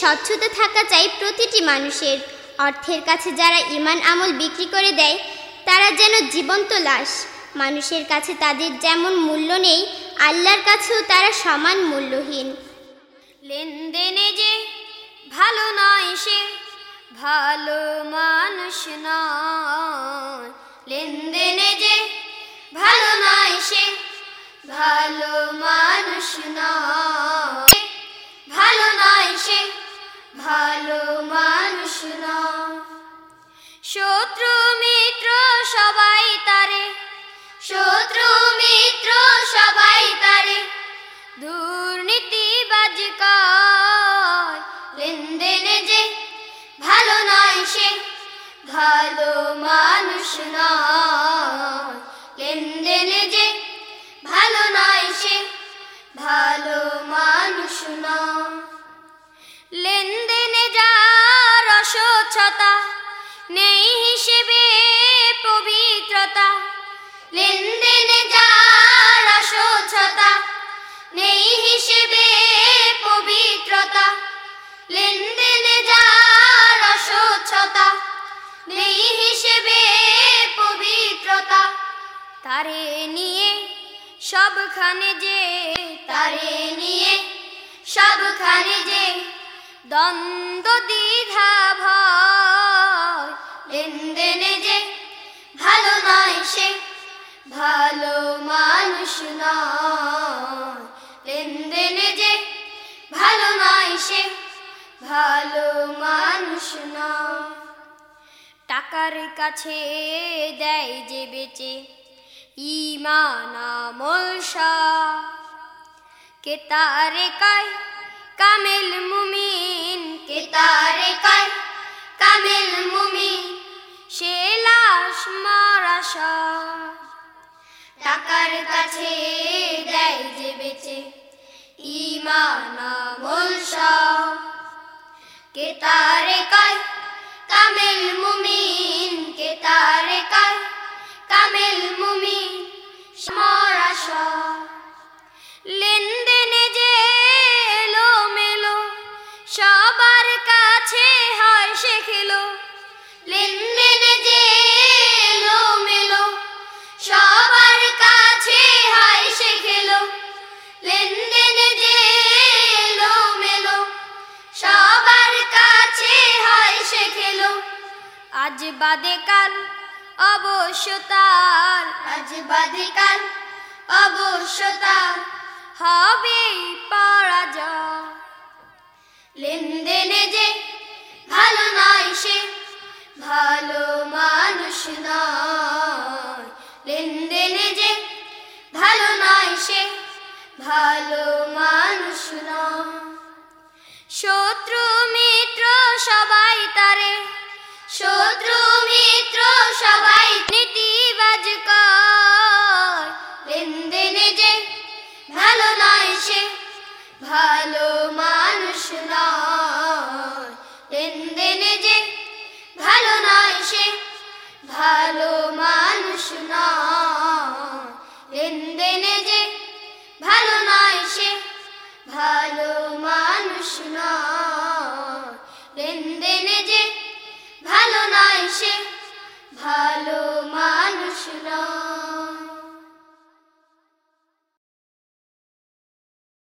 স্বচ্ছতা থাকা চাই প্রতিটি মানুষের। অর্থের কাছে যারা ইমান আমল বিক্রি করে দেয়, তারা যেন জীবন্ত লাশ। মানুষের কাছে তাদের যেমন মূল্য নেই, আল্লাহর কাছেও তারা সমান মূল্যহীন। লেনদেনে যে ভালো নয় সে, ভালো মানুষ নয়। লেনদেনে যে ভালো নয় সে, ভালো মানুষ নয়। ভালো মানুষ নয় শত্রু মিত্র সবাই তারে। শত্রু মিত্র সবাই তারে। দুর্নীতিবাজ কয়, লেনদেনে যে ভালো নয় সে। ভালো মানুষ নয় হিসেবে পবিত্রতা, লেনদেনে যার অস্বচ্ছতা নেই হিসেবে পবিত্রতা। তারে নিয়ে সবখানে যে, তারে নিয়ে সবখানে যে দ্বন্দ্ব, দ্বিধা, ভয়, লেনদেনে যে ভালো নয় সে ভালো মানুষ নয়। সে ভালো মানুষ নয় টাকার কাছে দেয় যে বেচে ইমান আমল সব কে কায়, কামেল মুমিন? কে তারে কায়, কামেল মুমিন? সে লাশ মারা সব টাকার কাছে দেয় যে বেচে ইমান কে তারে কায় কামেল মুমিন কে তারে কায় কামেল মুমিন বাদে কাল অবশ্য তার। আজ বাদে কাল অবশ্য তার। হবে পরাজয়। লেনদেনে যে ভালো নয় সে ভালো মানুষ নয়। লেনদেনে যে ভালো নয় সে ভালো মানুষ নয়। শত্রু মিত্র সবাই তারে শত্রু মিত্র সবাই ভালো মানুষ নয়।